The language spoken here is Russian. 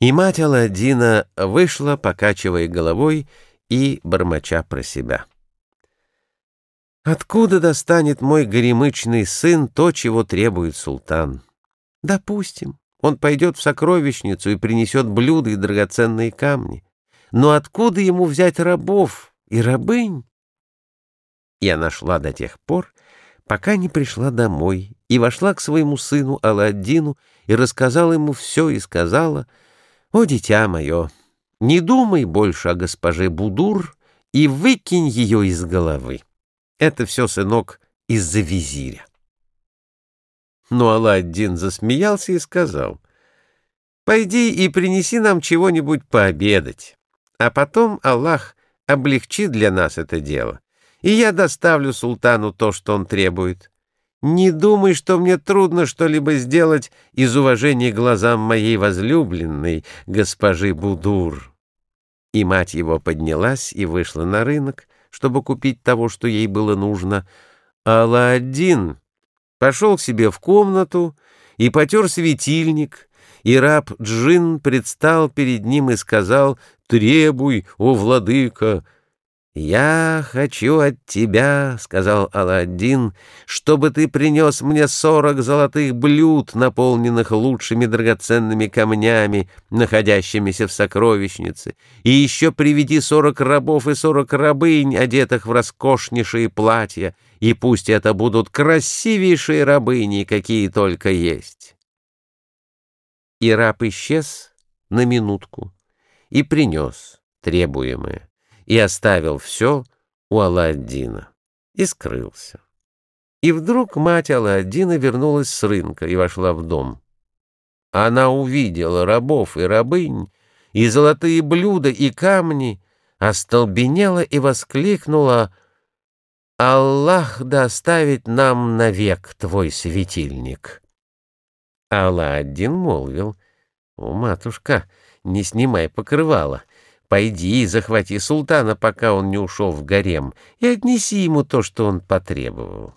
И мать Аладдина вышла, покачивая головой и бормоча про себя. «Откуда достанет мой горемычный сын то, чего требует султан? Допустим, он пойдет в сокровищницу и принесет блюда и драгоценные камни. Но откуда ему взять рабов и рабынь?» Я нашла до тех пор, пока не пришла домой и вошла к своему сыну Аладдину и рассказала ему все и сказала — о, дитя мое, не думай больше о госпоже Будур и выкинь ее из головы. Это все, сынок, из-за визиря. Но Алладдин засмеялся и сказал, «Пойди и принеси нам чего-нибудь пообедать, а потом Аллах облегчит для нас это дело, и я доставлю султану то, что он требует. Не думай, что мне трудно что-либо сделать из уважения глазам моей возлюбленной, госпожи Будур. И мать его поднялась и вышла на рынок, чтобы купить того, что ей было нужно. А Аладдин пошел к себе в комнату и потер светильник, и раб Джин предстал перед ним и сказал «Требуй, о владыка!» «Я хочу от тебя, — сказал Аладдин, — чтобы ты принес мне сорок золотых блюд, наполненных лучшими драгоценными камнями, находящимися в сокровищнице, и еще приведи сорок рабов и сорок рабынь, одетых в роскошнейшие платья, и пусть это будут красивейшие рабыни, какие только есть». И раб исчез на минутку и принес требуемое и оставил все у Алладдина и скрылся. И вдруг мать Алладдина вернулась с рынка и вошла в дом. Она увидела рабов и рабынь, и золотые блюда, и камни, остолбенела и воскликнула «Аллах доставит нам навек твой светильник». Алладдин молвил «О, матушка, не снимай покрывала, Пойди и захвати султана, пока он не ушел в гарем, и отнеси ему то, что он потребовал.